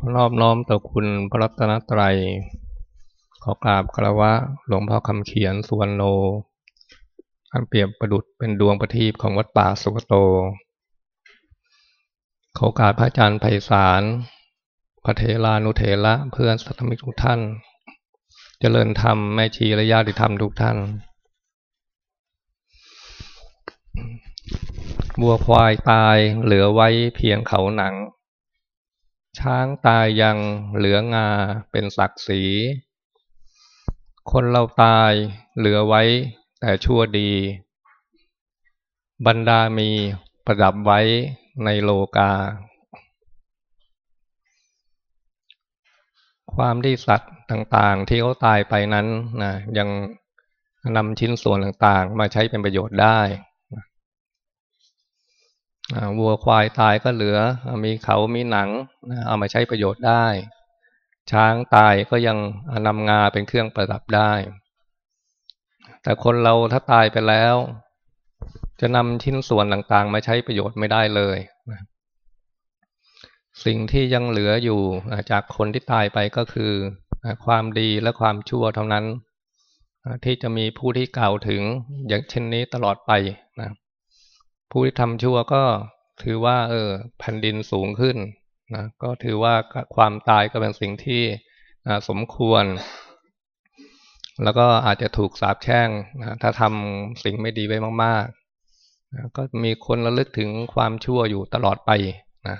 ขอนอบน้อมต่อคุณพระรัตนตรัย ขอกราบคารวะหลวงพ่อคำเขียนสุวรรณโนอันเปรียบประดุดเป็นดวงประทีปของวัดป่าสุกโต ขอกราบพระอาจารย์ไพศาลพระเทลานุเทระเพื่อนสัตมิกทุกท่านเจริญธรรมแม่ชีและญาติธรรมทุกท่านวัวควายตายเหลือไว้เพียงเขาหนัง ช้างตายยังเหลืองาเป็นศักดิ์ศรี คนเราตายเหลือไว้แต่ชั่วดี บรรดามีประดับไว้ในโลกา ความที่สัตว์ต่างๆ ที่เขาตายไปนั้นนะยังนำชิ้นส่วนต่างๆ มาใช้เป็นประโยชน์ได้ วัวควายตายก็เหลือ มีเขามีหนังเอามาใช้ประโยชน์ได้ ช้างตายก็ยังนำงาเป็นเครื่องประดับได้ แต่คนเราถ้าตายไปแล้ว จะนำชิ้นส่วนต่างๆ มาใช้ประโยชน์ไม่ได้เลยสิ่งที่ยังเหลืออยู่จากคนที่ตายไปก็คือความดีและความชั่วเท่านั้น ที่จะมีผู้ที่กล่าวถึงอย่างเช่นนี้ตลอดไปนะ ผู้ที่ทำชั่วก็ถือว่า เออแผ่นดินสูงขึ้นนะก็ถือว่าความตายก็เป็นสิ่งที่สมควร แล้วก็อาจจะถูกสาปแช่งนะถ้าทำสิ่งไม่ดีไว้มากๆนะก็มีคนระลึกถึงความชั่วอยู่ตลอดไปนะ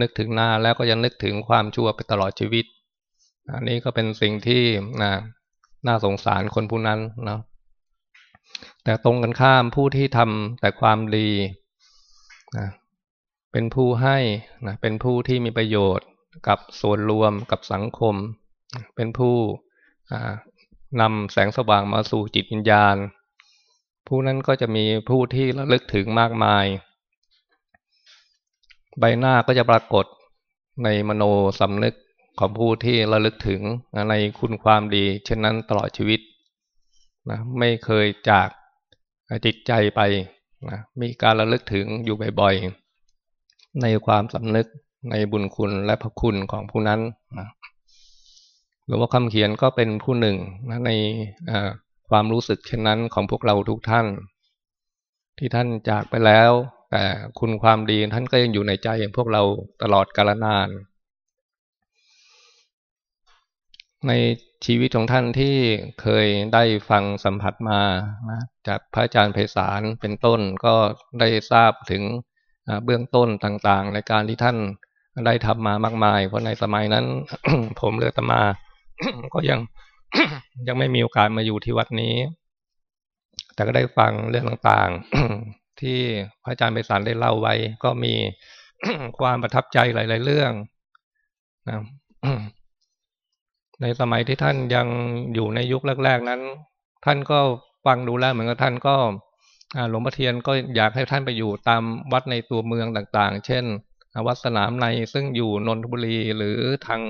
นึกถึงหน้าแล้วก็ยังนึกถึงความชั่วไปตลอดชีวิตอันนี้ก็เป็นสิ่งที่นะน่าสงสารคนผู้นั้นเนาะ แต่ตรงกันข้ามผู้ที่ทำแต่ความดีนะเป็นผู้ให้นะเป็นผู้ที่มีประโยชน์กับส่วนรวมกับสังคม เป็นผู้นำแสงสว่างมาสู่จิตวิญญาณ ผู้นั้นก็จะมีผู้ที่ระลึกถึงมากมาย ใบหน้าก็จะปรากฏในมโนสำนึกของผู้ที่ระลึกถึงในคุณความดี เช่นนั้นตลอดชีวิต นะไม่เคยจากจิตใจไปนะมีการระลึกถึงอยู่บ่อยๆ ในความสำนึกในบุญคุณและพระคุณของผู้นั้นนะหรือว่าคำเขียนก็เป็นผู้หนึ่งนะในความรู้สึกเช่นนั้นของพวกเราทุกท่าน ที่ท่านจากไปแล้ว แต่คุณความดีท่านก็ยังอยู่ในใจของพวกเราตลอดกาลนาน ในชีวิตของท่านที่เคยได้ฟังสัมผัสมานะจากพระอาจารย์ไพศาลเป็นต้นก็ได้ทราบถึงเบื้องต้นต่างๆ ในการที่ท่านได้ทำมามากมาย เพราะในสมัยนั้น ผมเลือตมา ก็ยังยังไม่มีโอกาสมาอยู่ที่วัดนี้ แต่ก็ได้ฟังเรื่องต่างๆ ที่พระอาจารย์ไพศาลได้เล่าไว้ ก็มีความประทับใจหลาย ๆ เรื่องนะ ในสมัยที่ท่านยังอยู่ในยุคแรก ๆ นั้น ท่านก็ฟังดูแลเหมือนกับท่านก็หลวงพ่อเทียนก็อยากให้ท่านไปอยู่ตามวัดในตัวเมืองต่างๆ เช่น วัดสนามในซึ่งอยู่นนทบุรีหรือทาง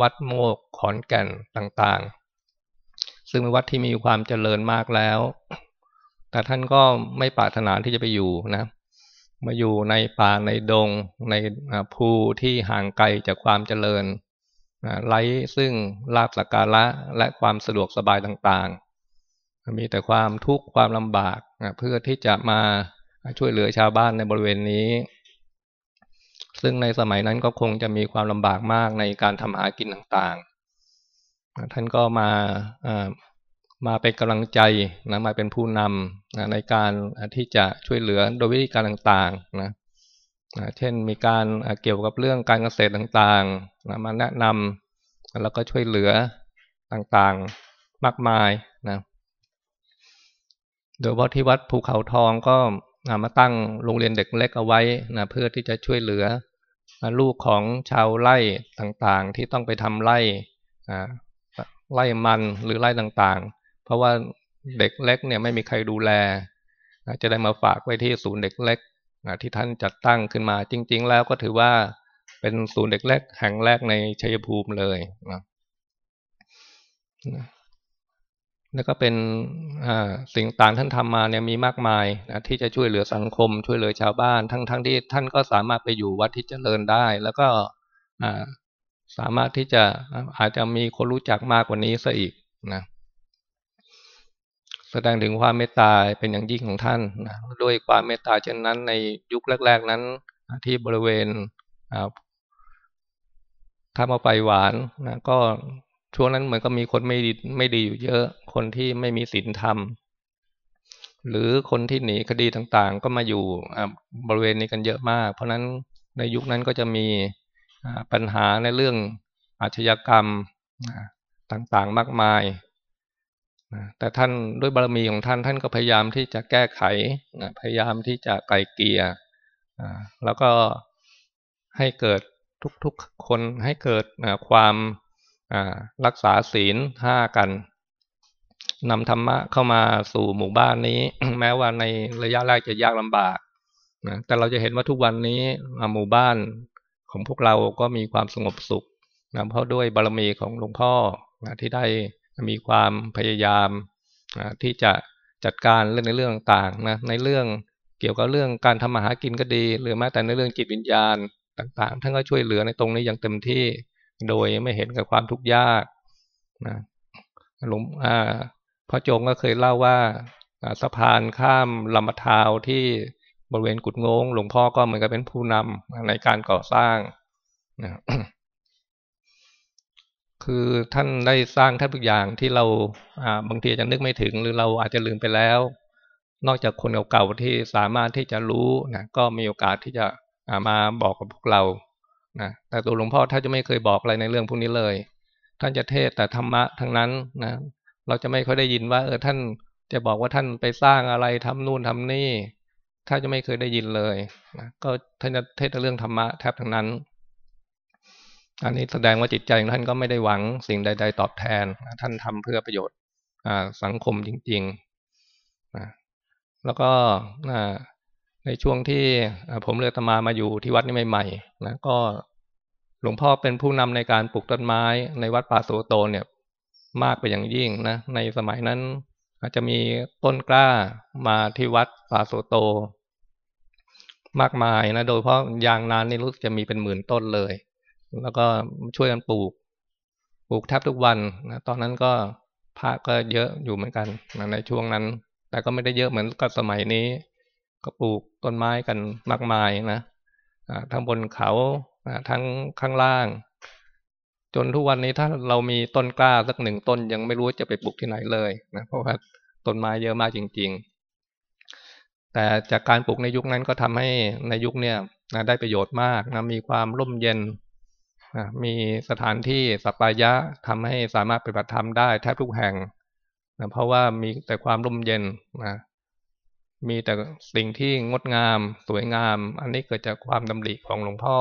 วัดโมกขอนแก่นต่างๆ ซึ่งเป็นวัดที่มีความเจริญมากแล้ว แต่ท่านก็ไม่ปรารถนาที่จะไปอยู่นะ มาอยู่ในป่าในดงในภูที่ห่างไกลจากความเจริญ ไร้ซึ่งลาบสักการะและความสะดวกสบายต่างๆ มีแต่ความทุกข์ความลำบากเพื่อที่จะมาช่วยเหลือชาวบ้านในบริเวณนี้ ซึ่งในสมัยนั้นก็คงจะมีความลำบากมากในการทำหากินต่างๆ ท่านก็มามาเป็นกำลังใจนะมาเป็นผู้นำในการที่จะช่วยเหลือโดยวิธีการต่างๆนะ เช่นมีการเกี่ยวกับเรื่องการเกษตรต่างๆ มาแนะนำแล้วก็ช่วยเหลือต่างๆมากมายนะโดยเฉพาะที่วัดภูเขาทองก็มาตั้งโรงเรียนเด็กเล็กเอาไว้นะเพื่อที่จะช่วยเหลือลูกของชาวไร่ต่างๆ ที่ต้องไปทำไร่ไร่มันหรือไร่ต่างๆ เพราะว่าเด็กเล็กเนี่ยไม่มีใครดูแลจะได้มาฝากไว้ที่ศูนย์เด็กเล็ก ที่ท่านจัดตั้งขึ้นมาจริง ๆ แล้วก็ถือว่าเป็นศูนย์เด็กเล็กแห่งแรกในชัยภูมิเลยนะแล้วก็เป็นสิ่งต่างท่านทำมาเนี่ยมีมากมายนะที่จะช่วยเหลือสังคม ช่วยเหลือชาวบ้าน ทั้งๆทที่ท่านก็สามารถไปอยู่วัดที่เจริญได้ แล้วก็สามารถที่จะอาจจะมีคนรู้จักมากกว่านี้ซะอีกนะ แสดงถึงความเมตตาเป็นอย่างยิ่งของท่านนะด้วยความเมตตาเช่นนั้นในยุคแรก ๆ นั้นที่บริเวณถ้ามาไปหวานนะก็ช่วงนั้นเหมือนก็มีคนไม่ดีไม่ดีอยู่เยอะ คนที่ไม่มีศีลธรรม หรือคนที่หนีคดีต่างๆ ก็มาอยู่บริเวณนี้กันเยอะมาก เพราะนั้นในยุคนั้นก็จะมีปัญหาในเรื่องอาชญากรรมต่างๆมากมาย แต่ท่านด้วยบารมีของท่านท่านก็พยายามที่จะแก้ไขพยายามที่จะไกลเกลี่ยแล้วก็ให้เกิดทุกๆคนให้เกิดความรักษาศีลห้ากันนำธรรมะเข้ามาสู่หมู่บ้านนี้ แม้ว่าในระยะแรกจะยากลำบากนะแต่เราจะเห็นว่าทุกวันนี้หมู่บ้านของพวกเราก็มีความสงบสุขนะเพราะด้วยบารมีของหลวงพ่อนะที่ได้ มีความพยายามที่จะจัดการเรื่องในเรื่องต่างๆนะในเรื่องเกี่ยวกับเรื่องการทำมาหากินก็ดี หรือแม้แต่ในเรื่องจิตวิญญาณต่างๆท่านก็ช่วยเหลือในตรงนี้อย่างเต็มที่ โดยไม่เห็นกับความทุกข์ยากนะหลวงพ่อจงก็เคยเล่าว่าสะพานข้ามลำธารที่บริเวณกุดงง หลวงพ่อก็เหมือนกับเป็นผู้นำในการก่อสร้างนะ คือท่านได้สร้างท่านทุกอย่างที่เราบางทีจะนึกไม่ถึง หรือเราอาจจะลืมไปแล้ว นอกจากคนเก่าๆที่สามารถที่จะรู้นะก็มีโอกาสที่จะมาบอกกับพวกเรานะแต่ตัวหลวงพ่อท่านจะไม่เคยบอกอะไรในเรื่องพวกนี้เลย ท่านจะเทศแต่ธรรมะทั้งนั้นนะเราจะไม่ค่อยได้ยินว่า เออท่านจะบอกว่าท่านไปสร้างอะไรทำนู่นทำนี่ท่านจะไม่เคยได้ยินเลยนะก็ท่านจะเทศเรื่องธรรมะแทบทั้งนั้น อันนี้แสดงว่าจิตใจของท่านก็ไม่ได้หวังสิ่งใด ๆ ตอบแทน ท่านทำเพื่อประโยชน์สังคมจริงๆนะแล้วก็ในช่วงที่ผมเลือตมามาอยู่ที่วัดนี้ใหม่ๆนะก็หลวงพ่อเป็นผู้นำในการปลูกต้นไม้ในวัดป่าโสโตเนี่ยมากไปอย่างยิ่งนะในสมัยนั้น อาจจะมีต้นกล้ามาที่วัดป่าโสโต มากมายนะโดยเพราะยางนานนี่รู้จะมีเป็นหมื่นต้นเลย แล้วก็ช่วยกันปลูก ปลูกแทบทุกวันนะตอนนั้นก็พระก็เยอะอยู่เหมือนกันนะในช่วงนั้น แต่ก็ไม่ได้เยอะเหมือนกับสมัยนี้ ก็ปลูกต้นไม้กันมากมายนะทั้งบนเขาทั้งข้างล่าง จนทุกวันนี้ถ้าเรามีต้นกล้าสักหนึ่งต้นยังไม่รู้จะไปปลูกที่ไหนเลยนะเพราะว่าต้นไม้เยอะมากจริง ๆ แต่จากการปลูกในยุคนั้นก็ทำให้ในยุคเนี้ยนะได้ประโยชน์มากนะมีความร่มเย็น มีสถานที่สัปปายะทำให้สามารถปฏิบัติธรรมได้แทบทุกแห่งนะเพราะว่ามีแต่ความร่มเย็นนะมีแต่สิ่งที่งดงาม สวยงาม อันนี้เกิดจากความดำริของหลวงพ่อ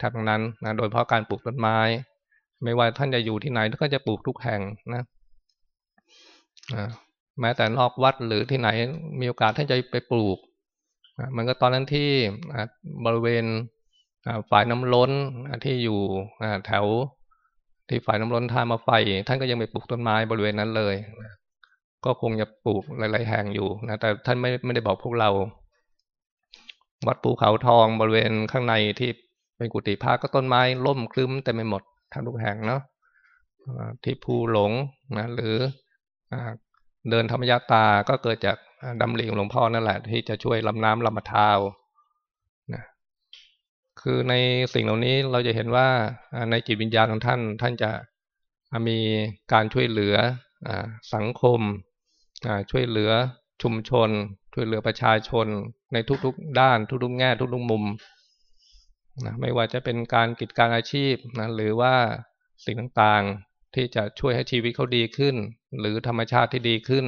ทั้งนั้นนะโดยเพราะการปลูกต้นไม้ ไม่ว่าท่านจะอยู่ที่ไหนท่านก็จะปลูกทุกแห่งนะแม้แต่นอกวัดหรือที่ไหนมีโอกาสท่านจะไปปลูกมันก็ตอนนั้นที่บริเวณ ฝ่ายน้ำล้นที่อยู่แถวที่ฝ่ายน้ำล้นทามาไฟ ท่านก็ยังไปปลูกต้นไม้บริเวณนั้นเลยก็คงจะปลูกหลาย ๆ แห่งอยู่นะแต่ท่านไม่ไม่ได้บอกพวกเรา วัดภูเขาทองบริเวณข้างในที่เป็นกุฏิพระก็ต้นไม้ล่มคลึ้มแต่ไม่หมดทั้งทุกแห่งเนาะที่ภูหลงนะหรือเดินธรรมยาตาก็เกิดจากดำริของหลวงพ่อนั่นแหละ ที่จะช่วยลำน้ำลำมะทาว คือในสิ่งเหล่านี้เราจะเห็นว่าในจิตวิญญาณของท่าน ท่านจะมีการช่วยเหลือสังคมช่วยเหลือชุมชน ช่วยเหลือประชาชน ในทุกๆด้าน ทุกๆแง่ทุกๆมุมนะไม่ว่าจะเป็นการกิจการอาชีพนะหรือว่าสิ่งต่างๆที่จะช่วยให้ชีวิตเขาดีขึ้น หรือธรรมชาติที่ดีขึ้น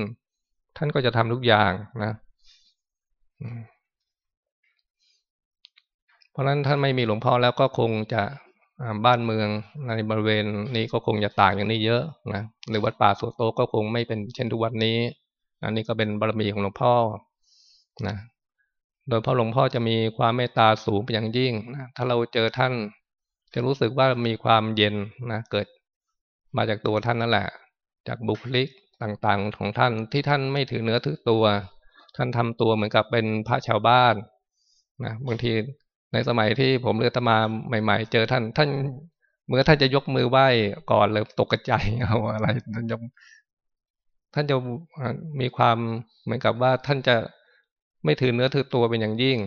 ท่านก็จะทำทุกอย่างนะ เพราะฉะนั้นท่านไม่มีหลวงพ่อแล้วก็คงจะบ้านเมืองในบริเวณนี้ก็คงจะต่างอย่างนี้เยอะนะหรือวัดป่าสุโตก็คงไม่เป็นเช่นทุกวันนี้ อันนี้ก็เป็นบารมีของหลวงพ่อนะโดยพระหลวงพ่อจะมีความเมตตาสูงเป็นอย่างยิ่งนะถ้าเราเจอท่าน จะรู้สึกว่ามีความเย็นนะเกิดมาจากตัวท่านนั่นแหละ จากบุคลิกต่างๆของท่านที่ท่านไม่ถือเนื้อถือตัว ท่านทำตัวเหมือนกับเป็นพระชาวบ้านนะบางที ในสมัยที่ผมเลือตมาใหม่ ๆ เจอท่าน ท่านเมื่อท่านจะยกมือไหว้ก่อนเลยตกใจเอาอะไรท่านจะท่านจะมีความเหมือนกับว่าท่านจะไม่ถือเนื้อถือตัวเป็นอย่างยิ่ง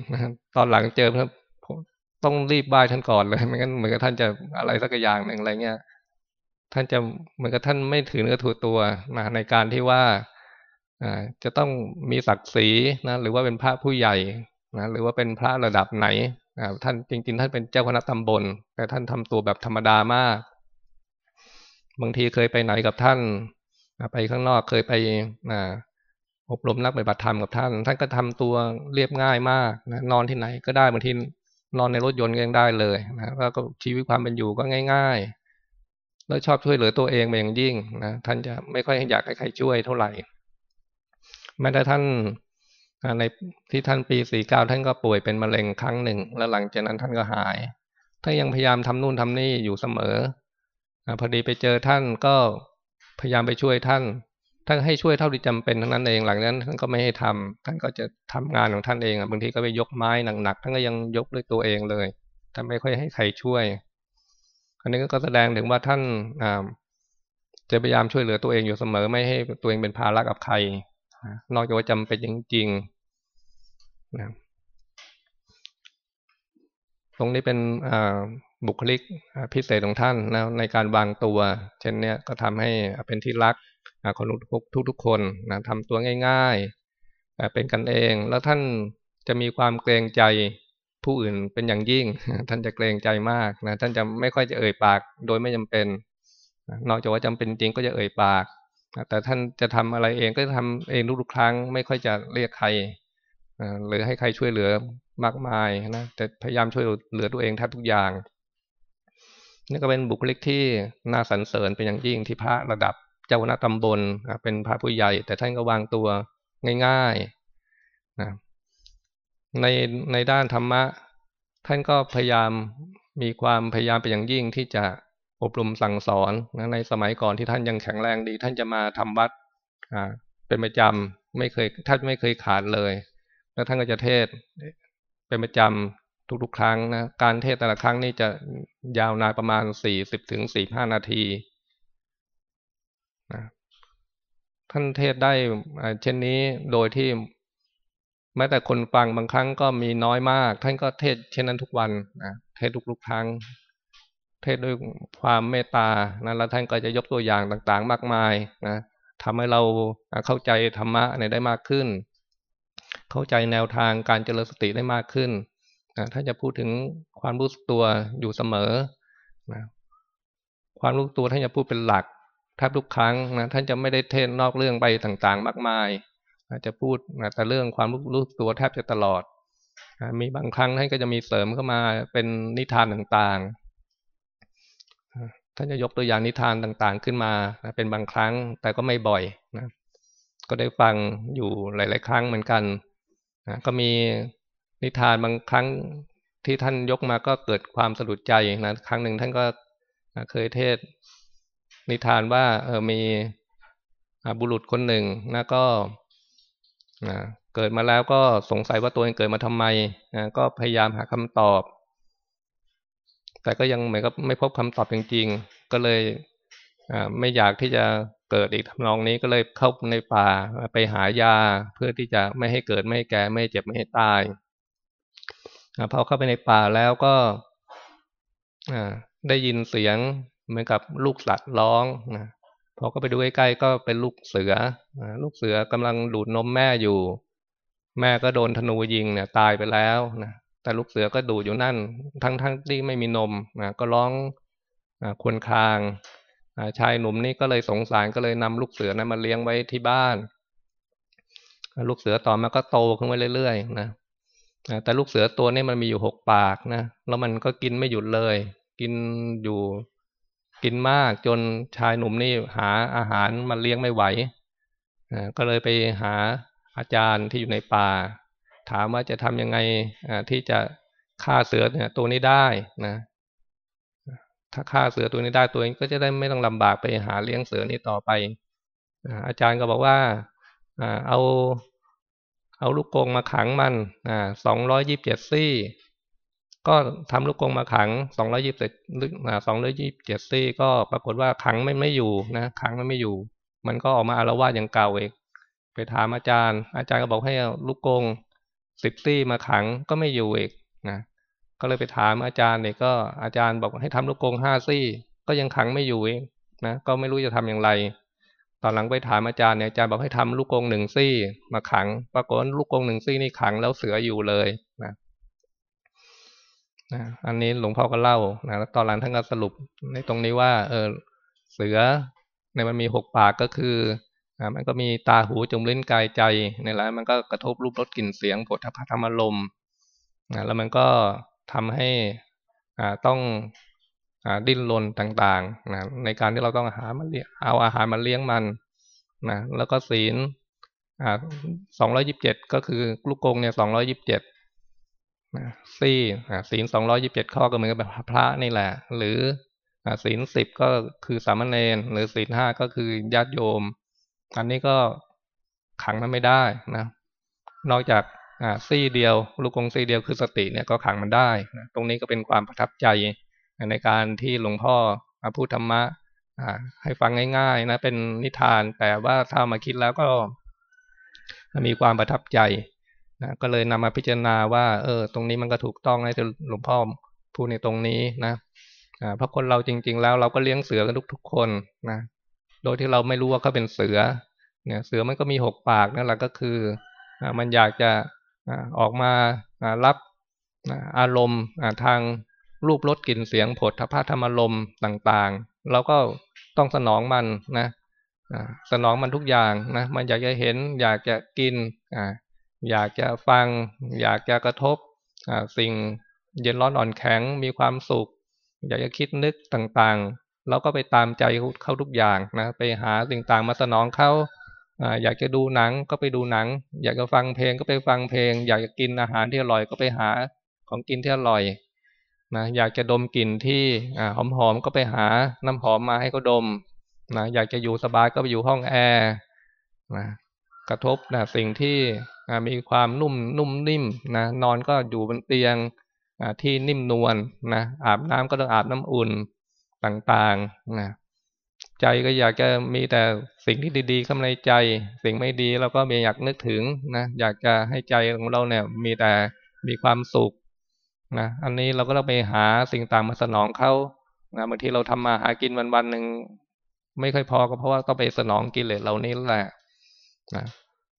ตอนหลังเจอต้องรีบไหว้ท่านก่อนเลยไม่งั้นเหมือนกับท่านจะอะไรสักอย่างหนึ่งอะไรเงี้ยท่านจะเหมือนกับท่านไม่ถือเนื้อถือตัวนะในการที่ว่าจะต้องมีศักดิ์ศรีนะหรือว่าเป็นพระผู้ใหญ่นะหรือว่าเป็นพระระดับไหน ท่านจริง ๆ ท่านเป็นเจ้าคณะตำบล แต่ท่านทำตัวแบบธรรมดามาก บางทีเคยไปไหนกับท่านไปข้างนอกเคยไปอบรมนักปฏิบัติธรรมกับท่าน ท่านก็ทำตัวเรียบง่ายมากนะนอนที่ไหนก็ได้บางทีนอนในรถยนต์ก็ยังได้เลยนะแล้วก็ชีวิตความเป็นอยู่ก็ง่าย ๆ แล้วชอบช่วยเหลือตัวเองเป็นอย่างยิ่งนะท่านจะไม่ค่อยอยากให้ใครช่วยเท่าไหร่แม้แต่ท่าน ในที่ท่านปีสี่เก้าท่านก็ป่วยเป็นมะเร็งครั้งหนึ่ง แล้วหลังจากนั้นท่านก็หายท่านยังพยายามทำนู่นทำนี่อยู่เสมอพอดีไปเจอท่านก็พยายามไปช่วยท่านท่านให้ช่วยเท่าที่จำเป็นทั้งนั้นเองหลังนั้นท่านก็ไม่ให้ทำท่านก็จะทำงานของท่านเองบางทีก็ไปยกไม้หนักๆท่านก็ยังยกด้วยตัวเองเลยท่านไม่ค่อยให้ใครช่วย อันนี้ก็แสดงถึงว่าท่านจะพยายามช่วยเหลือตัวเองอยู่เสมอ ไม่ให้ตัวเองเป็นภาระกับใคร นอกจากว่าจำเป็นจริงๆนะตรงนี้เป็นบุคลิกพิเศษของท่านนะในการวางตัว เช่นเนี้ยก็ทำให้เป็นที่รักคนทุกทุกทุกคนนะทำตัวง่ายๆเป็นกันเอง แล้วท่านจะมีความเกรงใจผู้อื่นเป็นอย่างยิ่ง ท่านจะเกรงใจมากนะท่านจะไม่ค่อยจะเอ่ยปาก โดยไม่จำเป็น นอกจากว่าจำเป็นจริงก็จะเอ่ยปาก แต่ท่านจะทำอะไรเองก็ทำเองทุกๆครั้ง ไม่ค่อยจะเรียกใครหรือให้ใครช่วยเหลือมากมายนะแต่พยายามช่วยเหลือตัวเองแทบทุกอย่างนี่ก็เป็นบุคลิกที่น่าสรรเสริญเป็นอย่างยิ่งที่พระระดับเจ้าคณะตำบลเป็นพระผู้ใหญ่ แต่ท่านก็วางตัวง่ายๆนะในในด้านธรรมะ ท่านก็พยายามมีความพยายามเป็นอย่างยิ่งที่จะ อบรมสั่งสอนนะในสมัยก่อนที่ท่านยังแข็งแรงดี ท่านจะมาทำวัดเป็นประจำไม่เคยท่านไม่เคยขาดเลย แล้วท่านก็จะเทศเป็นประจำทุกๆ ครั้งนะการเทศแต่ละครั้งนี่จะยาวนานประมาณสี่สิบถึงสี่ห้านาทีนะท่านเทศได้เช่นนี้โดยที่แม้แต่คนฟังบางครั้งก็มีน้อยมาก ท่านก็เทศเช่นนั้นทุกวันนะเทศทุกๆครั้ง เทศด้วยความเมตตานะแล้วท่านก็จะยกตัวอย่างต่างๆ มากมายนะทำให้เราเข้าใจธรรมะเนี่ยได้มากขึ้น เข้าใจแนวทางการเจริญสติได้มากขึ้นนะท่านจะพูดถึงความรู้ตัวอยู่เสมอนะความรู้ตัวท่านจะพูดเป็นหลักแทบทุกครั้งนะท่านจะไม่ได้เทศนอกเรื่องไปต่างๆ มากมายจะพูดแต่เรื่องความรู้ตัวแทบจะตลอดมีบางครั้งท่านก็จะมีเสริมเข้ามาเป็นนิทานต่างๆ ท่านจะยกตัวอย่างนิทานต่างๆขึ้นมาเป็นบางครั้งแต่ก็ไม่บ่อยนะก็ได้ฟังอยู่หลาย ๆ ครั้งเหมือนกันนะก็มีนิทานบางครั้งที่ท่านยกมาก็เกิดความสะดุดใจนะครั้งหนึ่งท่านก็เคยเทศ นิทานว่าเออมีบุรุษคนหนึ่งนะก็เกิดมาแล้วก็สงสัยว่าตัวเองเกิดมาทำไมนะก็พยายามหาคำตอบ แต่ก็ยังเหมือนกับไม่พบคำตอบจริง ๆ ก็เลยไม่อยากที่จะเกิดอีกทำนองนี้ก็เลยเข้าในป่าไปหายาเพื่อที่จะไม่ให้เกิดไม่ให้แก่ไม่ให้เจ็บไม่ให้ตายพอเข้าไปในป่าแล้วก็ได้ยินเสียงเหมือนกับลูกสัตว์ร้องนะพอก็ไปดูใกล้ๆก็เป็นลูกเสือลูกเสือกำลังดูดนมแม่อยู่ แม่ก็โดนธนูยิงเนี่ยตายไปแล้วนะ แต่ลูกเสือก็ดูดอยู่นั่น ทั้งๆที่ไม่มีนมนะก็ร้องควนคางชายหนุ่มนี่ก็เลยสงสารก็เลยนำลูกเสือนะมาเลี้ยงไว้ที่บ้าน ลูกเสือต่อมาก็โตขึ้นไปเรื่อยๆนะแต่ลูกเสือตัวนี้มันมีอยู่หกปากนะแล้วมันก็กินไม่หยุดเลย กินอยู่กินมากจนชายหนุ่มนี่หาอาหารมาเลี้ยงไม่ไหวก็เลยไปหาอาจารย์ที่อยู่ในป่า ถามว่าจะทำยังไงที่จะฆ่าเสือเนี่ยตัวนี้ได้นะ ถ้าฆ่าเสือตัวนี้ได้ตัวเองก็จะได้ไม่ต้องลำบากไปหาเลี้ยงเสือนี้ต่อไป อาจารย์ก็บอกว่าเอาเอาลูกกงมาขังมันสองร้อยยิบเจ็ดซี่ ก็ทำลูกกงมาขังสองร้อยยี่สิบสองร้อยี่สิบเจ็ดซี่ ก็ปรากฏว่าขังไม่ไม่อยู่นะ ขังมันไม่อยู่ มันก็ออกมาอารวาสอย่างเก่าเองไปถามอาจารย์ อาจารย์ก็บอกให้ลูกกง สิบซี่มาขังก็ไม่อยู่เองนะก็เลยไปถามอาจารย์เนี่ยก็อาจารย์บอกให้ทำลูกกงห้าซี่ ก็ยังขังไม่อยู่เองนะก็ไม่รู้จะทำอย่างไร ตอนหลังไปถามอาจารย์เนี่ยอาจารย์บอกให้ทำลูกกงหนึ่งซี่ มาขังปรากฏลูกกงหนึ่งซี่นี่ขังแล้วเสืออยู่เลยนะนะอันนี้หลวงพ่อก็เล่านะแล้วตอนหลังท่านก็สรุปในตรงนี้ว่า เออเสือในมันมีหกปากก็คือ มันก็มีตาหูจมูกลิ้นกายใจในหละมันก็กระทบรูปรสกลิ่นเสียงผลธรรมารมณ์นะแล้วมันก็ทำให้อ่าต้องอ่าดิ้นรนต่างๆนะในการที่เราต้องหามาเลี้ยงเอาอาหารมาเลี้ยงมันนะแล้วก็ศีลอ่าสองร้อยิบเจ็ดก็คือลูกกงเนี่ยสองร้อยิบเจ็ดสี่ศีลสองร้อยิบเจ็ดข้อก็เหมือนกับพระนี่แหละ หรือศีลสิบก็คือสามเณรหรือศีลห้าก็คือญาติโยม อันนี้ก็ขังมันไม่ได้นะ นอกจากซี่เดียว ลูกกงซี่เดียวคือสติเนี่ยก็ขังมันได้นะตรงนี้ก็เป็นความประทับใจในการที่หลวงพ่อพูดธรรมะให้ฟังง่ายๆนะเป็นนิทานแต่ว่าถ้ามาคิดแล้วก็มีความประทับใจนะก็เลยนำมาพิจารณาว่า เออ ตรงนี้มันก็ถูกต้องให้หลวงพ่อพูดในตรงนี้นะเพราะคนเราจริง ๆ แล้วเราก็เลี้ยงเสือกันทุกๆคนนะ โดยที่เราไม่รู้ว่าเขาเป็นเสือเนี่ยเสือมันก็มีหกปากนั่นแหละก็คือมันอยากจะออกมารับอารมณ์ทางรูปรสกลิ่นเสียงผลทพธรรมอารมต่างๆ เราก็ต้องสนองมันนะสนองมันทุกอย่างนะมันอยากจะเห็น อยากจะกินอยากจะฟัง อยากจะกระทบสิ่งเย็นร้อนอ่อนแข็งมีความสุข อยากจะคิดนึกต่างๆ เราก็ไปตามใจเขาทุกอย่างนะไปหาสิ่งต่างมาสนองเขาอยากจะดูหนังก็ไปดูหนัง อยากจะฟังเพลงก็ไปฟังเพลง อยากจะกินอาหารที่อร่อยก็ไปหาของกินที่อร่อยนะอยากจะดมกลิ่นที่หอมๆก็ไปหาน้ำหอมมาให้เขาดมนะอยากจะอยู่สบายก็ไปอยู่ห้องแอร์นะกระทบนะสิ่งที่มีความนุ่มนุ่มนิ่มนะนอนก็อยู่บนเตียงที่นิ่มนวลนะอาบน้ำก็ต้องอาบน้ำอุ่น ต่างๆนะใจก็อยากจะมีแต่สิ่งที่ดีๆเข้ามาในใจ สิ่งไม่ดีเราก็ไม่อยากนึกถึงนะอยากจะให้ใจของเราเนี่ย มีแต่มีความสุขนะอันนี้เราก็ต้องไปหาสิ่งต่างมาสนองเขานะบางทีเราทำมาหากินวันวันหนึ่งไม่ค่อยพอก็เพราะว่าต้องไปสนองกิเลสเหล่านี้แหละนะ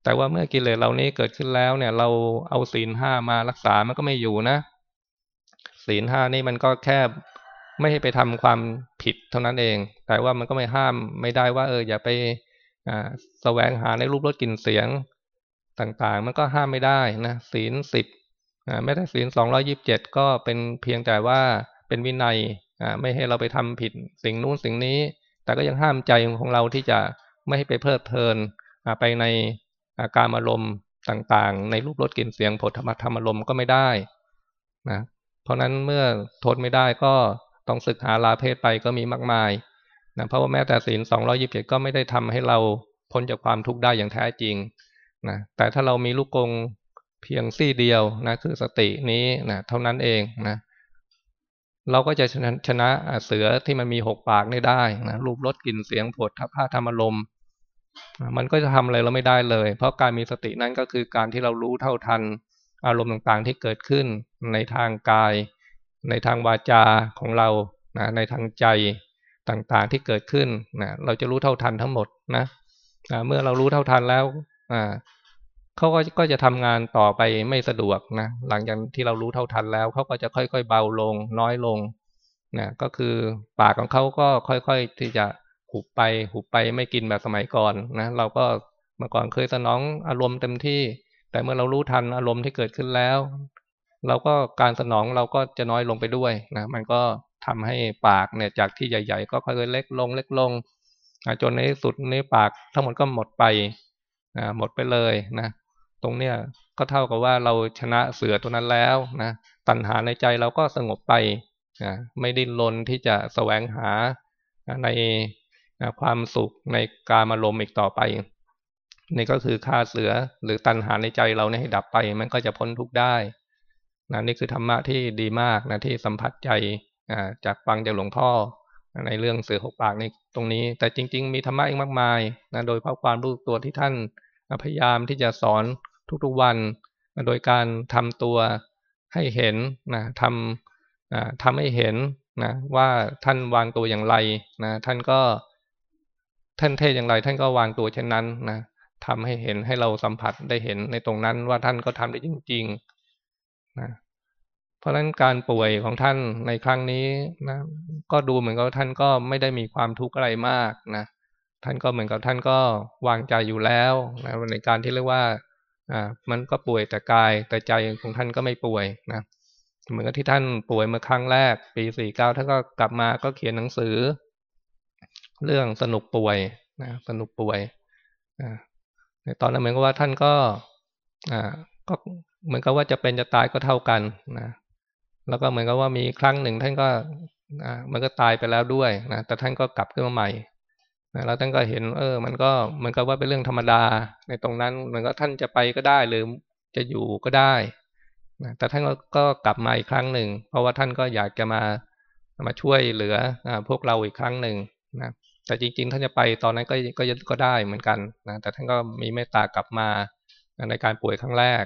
แต่ว่าเมื่อกิเลสเหล่านี้เกิดขึ้นแล้วเนี่ย เราเอาศีลห้ามารักษามันก็ไม่อยู่นะศีลห้านี่มันก็แค่ ไม่ให้ไปทำความผิดเท่านั้นเอง แต่ว่ามันก็ไม่ห้ามไม่ได้ว่า เอออย่าไปอ่าแสวงหาในรูปรสกลิ่นเสียงต่างๆ มันก็ห้ามไม่ได้นะศีลสิบไม่ได้ศีลสองร้อยิบเจ็ดก็เป็นเพียงแต่ว่าเป็นวินัยไม่ให้เราไปทำผิดสิ่งนู้นสิ่งนี้ แต่ก็ยังห้ามใจของเราที่จะไม่ให้ไปเพลิดเพลินไปในอาการอารมณ์ต่างๆ ในรูปรสกลิ่นเสียงผลธรรมธรรมอารมณ์ก็ไม่ได้นะเพราะนั้นเมื่อทนไม่ได้ก็ ต้องศึกหาลาเพศไปก็มีมากมายนะเพราะว่าแม้แต่ศีลสองร้อยิบเจ็ดก็ไม่ได้ทำให้เราพ้นจากความทุกข์ได้อย่างแท้จริงนะแต่ถ้าเรามีลูกกงเพียงซี่เดียวนะคือสตินี้นะเท่านั้นเองนะเราก็จะชนะชนะเสือที่มันมีหกปากนี่ได้นะรูปรสกลิ่นเสียงผลทัพพาธรรมลมมันก็จะทำอะไรเราไม่ได้เลย เพราะการมีสตินั้นก็คือการที่เรารู้เท่าทันอารมณ์ต่างๆที่เกิดขึ้นในทางกาย ในทางวาจาของเรานะในทางใจต่างๆที่เกิดขึ้นนะเราจะรู้เท่าทันทั้งหมดนะนะเมื่อเรารู้เท่าทันแล้วอ่าเขาก็ก็จะทำงานต่อไปไม่สะดวกนะหลังจากที่เรารู้เท่าทันแล้วเขาก็จะค่อยๆ เบาลง น้อยลงนะก็คือปากของเขาก็ค่อยๆที่จะหุบไปหุบไปไม่กินแบบสมัยก่อนนะเราก็เมื่อก่อนเคยสนองอารมณ์เต็มที่ แต่เมื่อเรารู้ทันอารมณ์ที่เกิดขึ้นแล้ว เราก็การสนองเราก็จะน้อยลงไปด้วยนะมันก็ทำให้ปากเนี่ยจากที่ใหญ่ ๆ ก็ค่อยๆเล็กลงเล็กลงจนในที่สุดในปากทั้งหมดก็หมดไปนะหมดไปเลยนะตรงเนี้ยก็เท่ากับว่าเราชนะเสือตัวนั้นแล้วนะตัณหาในใจเราก็สงบไปนะไม่ดิ้นรนที่จะแสวงหาในความสุขในการอารมณ์อีกต่อไปนี่ก็คือค่าเสือหรือตัณหาในใจเราเนี่ยให้ดับไป มันก็จะพ้นทุกข์ได้ นะนี่คือธรรมะที่ดีมากนะที่สัมผัสใจจากฟังจากหลวงพ่อในเรื่องเสือหกปากในตรงนี้ แต่จริง ๆ มีธรรมะอีกมากมายนะโดยเพราะความรู้ตัวที่ท่านพยายามที่จะสอนทุกๆวันนะโดยการทำตัวให้เห็นนะทำนะทำให้เห็นนะว่าท่านวางตัวอย่างไรนะท่านก็ท่านเทศอย่างไร ท่านก็วางตัวเช่นนั้นนะทำให้เห็นให้เราสัมผัสได้เห็นในตรงนั้นว่าท่านก็ทำได้จริงๆ นะเพราะฉะนั้นการป่วยของท่านในครั้งนี้นะก็ดูเหมือนกับท่านก็ไม่ได้มีความทุกข์อะไรมากนะท่านก็เหมือนกับท่านก็วางใจอยู่แล้วนะในการที่เรียกว่าอ่ามันก็ป่วยแต่กายแต่ใจของท่านก็ไม่ป่วยนะเหมือนกับที่ท่านป่วยเมื่อครั้งแรก ปีสี่เก้าท่านก็กลับมาก็เขียนหนังสือ เรื่องสนุกป่วยนะสนุกป่วยในตอนนั้นเหมือนกับว่าท่านก็อ่าก็ เหมือนกับว่าจะเป็นจะตายก็เท่ากันนะแล้วก็เหมือนกับว่ามีครั้งหนึ่งท่านก็มันก็ตายไปแล้วด้วยนะแต่ท่านก็กลับขึ้นมาใหม่นะแล้วท่านก็เห็น เออ มันก็เหมือนกับว่าเป็นเรื่องธรรมดา ในตรงนั้นเหมือนกับท่านจะไปก็ได้หรือจะอยู่ก็ได้นะแต่ท่านก็กลับมาอีกครั้งหนึ่ง เพราะว่าท่านก็อยากจะมามาช่วยเหลืออพวกเราอีกครั้งหนึ่งนะแต่จริง ๆ ท่านจะไปตอนนั้นก็ก็ก็ได้เหมือนกันนะแต่ท่านก็มีเมตตากลับมาในการป่วยครั้งแรก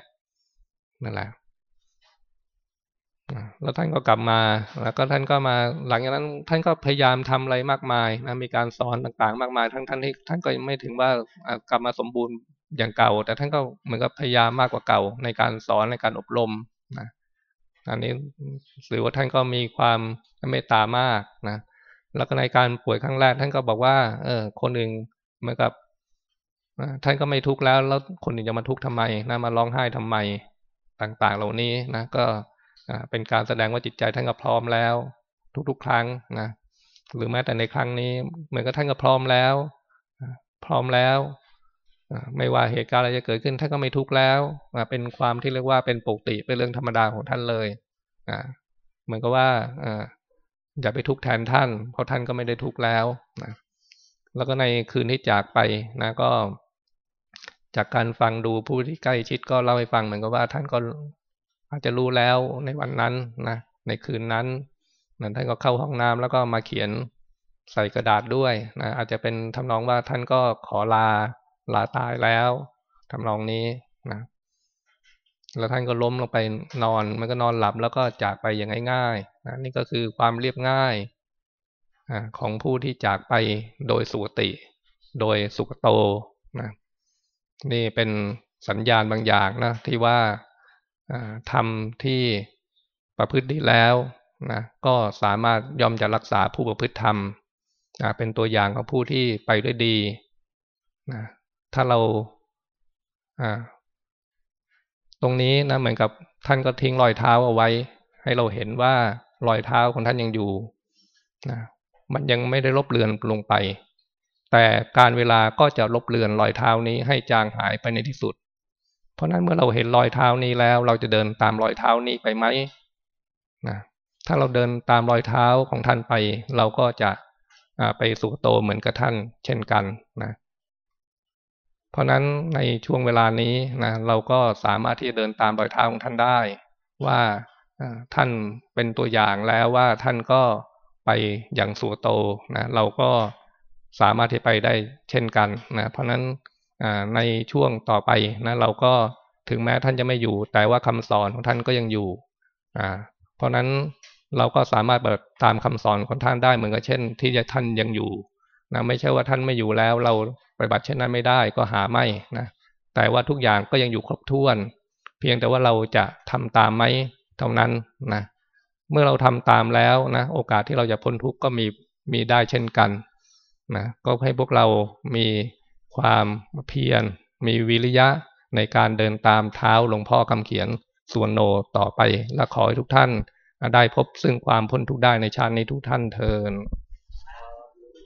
นั่นแหละแล้วท่านก็กลับมา แล้วก็ท่านก็มาหลังจากนั้น ท่านก็พยายามทำอะไรมากมายนะมีการสอนต่างๆ มากมาย ทั้งท่านที่ท่านก็ไม่ถึงว่ากลับมาสมบูรณ์อย่างเก่า แต่ท่านก็เหมือนกับพยายามมากกว่าเก่า ในการสอนในการอบรมนะอันนี้ถือว่าท่านก็มีความเมตตามากนะแล้วก็ในการป่วยครั้งแรก ท่านก็บอกว่า เออ คนหนึ่งเหมือนกับท่านก็ไม่ทุกข์แล้ว แล้วคนอื่นจะมาทุกข์ทำไมนะมาร้องไห้ทำไม ต่างๆ เหล่านี้นะก็เป็นการแสดงว่าจิตใจท่านก็พร้อมแล้ว ทุกๆ ครั้งนะหรือแม้แต่ในครั้งนี้ เหมือนกับท่านก็พร้อมแล้ว พร้อมแล้วไม่ว่าเหตุการณ์อะไรจะเกิดขึ้นท่านก็ไม่ทุกข์แล้วเป็นความที่เรียกว่าเป็นปกติเป็นเรื่องธรรมดาของท่านเลยเหมือนกับว่าอย่าไปทุกข์แทนท่าน เพราะท่านก็ไม่ได้ทุกข์แล้วนะแล้วก็ในคืนที่จากไปนะก็ จากการฟังดูผู้ที่ใกล้ชิดก็เล่าให้ฟังเหมือนกับว่าท่านก็อาจจะรู้แล้วในวันนั้นนะในคืนนั้นนั้นท่านก็เข้าห้องน้ำแล้วก็มาเขียนใส่กระดาษด้วยนะอาจจะเป็นทำนองว่าท่านก็ขอลาลาตายแล้วทำนองนี้นะแล้วท่านก็ล้มลงไปนอน มันก็นอนหลับแล้วก็จากไปอย่างง่ายๆนะนี่ก็คือความเรียบง่ายของผู้ที่จากไปโดยสุติ โดยสุขโตนะ นี่เป็นสัญญาณบางอย่างนะที่ว่าทำที่ประพฤติดีแล้วนะก็สามารถยอมจะรักษาผู้ประพฤติธรรมนะเป็นตัวอย่างของผู้ที่ไปด้วยดีนะถ้าเราตรงนี้นะเหมือนกับท่านก็ทิ้งรอยเท้าเอาไว้ ให้เราเห็นว่ารอยเท้าของท่านยังอยู่นะมันยังไม่ได้ลบเลือนลงไป แต่การเวลาก็จะลบเลือนรอยเท้านี้ให้จางหายไปในที่สุด เพราะนั้นเมื่อเราเห็นรอยเท้านี้แล้ว เราจะเดินตามรอยเท้านี้ไปไหมนะถ้าเราเดินตามรอยเท้าของท่านไป เราก็จะไปสู่โตเหมือนกับท่าน เช่นกันนะเพราะนั้นในช่วงเวลานี้นะเราก็สามารถที่จะเดินตามรอยเท้าของท่านได้ ว่าท่านเป็นตัวอย่างแล้วว่าท่านก็ไปอย่างสุโตนะเราก็ สามารถที่ไปได้เช่นกันนะเพราะนั้นในช่วงต่อไปนะเราก็ถึงแม้ท่านจะไม่อยู่ แต่ว่าคำสอนของท่านก็ยังอยู่เพราะนั้นเราก็สามารถแบบตามคำสอนของท่านได้เหมือนกับเช่น ที่ท่านยังอยู่นะไม่ใช่ว่าท่านไม่อยู่แล้ว เราปฏิบัติเช่นนั้นไม่ได้ก็หาไม่นะแต่ว่าทุกอย่างก็ยังอยู่ครบถ้วน เพียงแต่ว่าเราจะทำตามไหมเท่านั้นนะเมื่อเราทำตามแล้วนะโอกาสที่เราจะพ้นทุกข์ก็มีมีได้เช่นกัน นะก็ให้พวกเรามีความเพียร มีวิริยะในการเดินตามเท้าหลวงพ่อคำเขียนส่วนโนต่อไปและขอให้ทุกท่านได้พบซึ่งความพ้นทุกได้ในชาตินี้ทุกท่านเทิน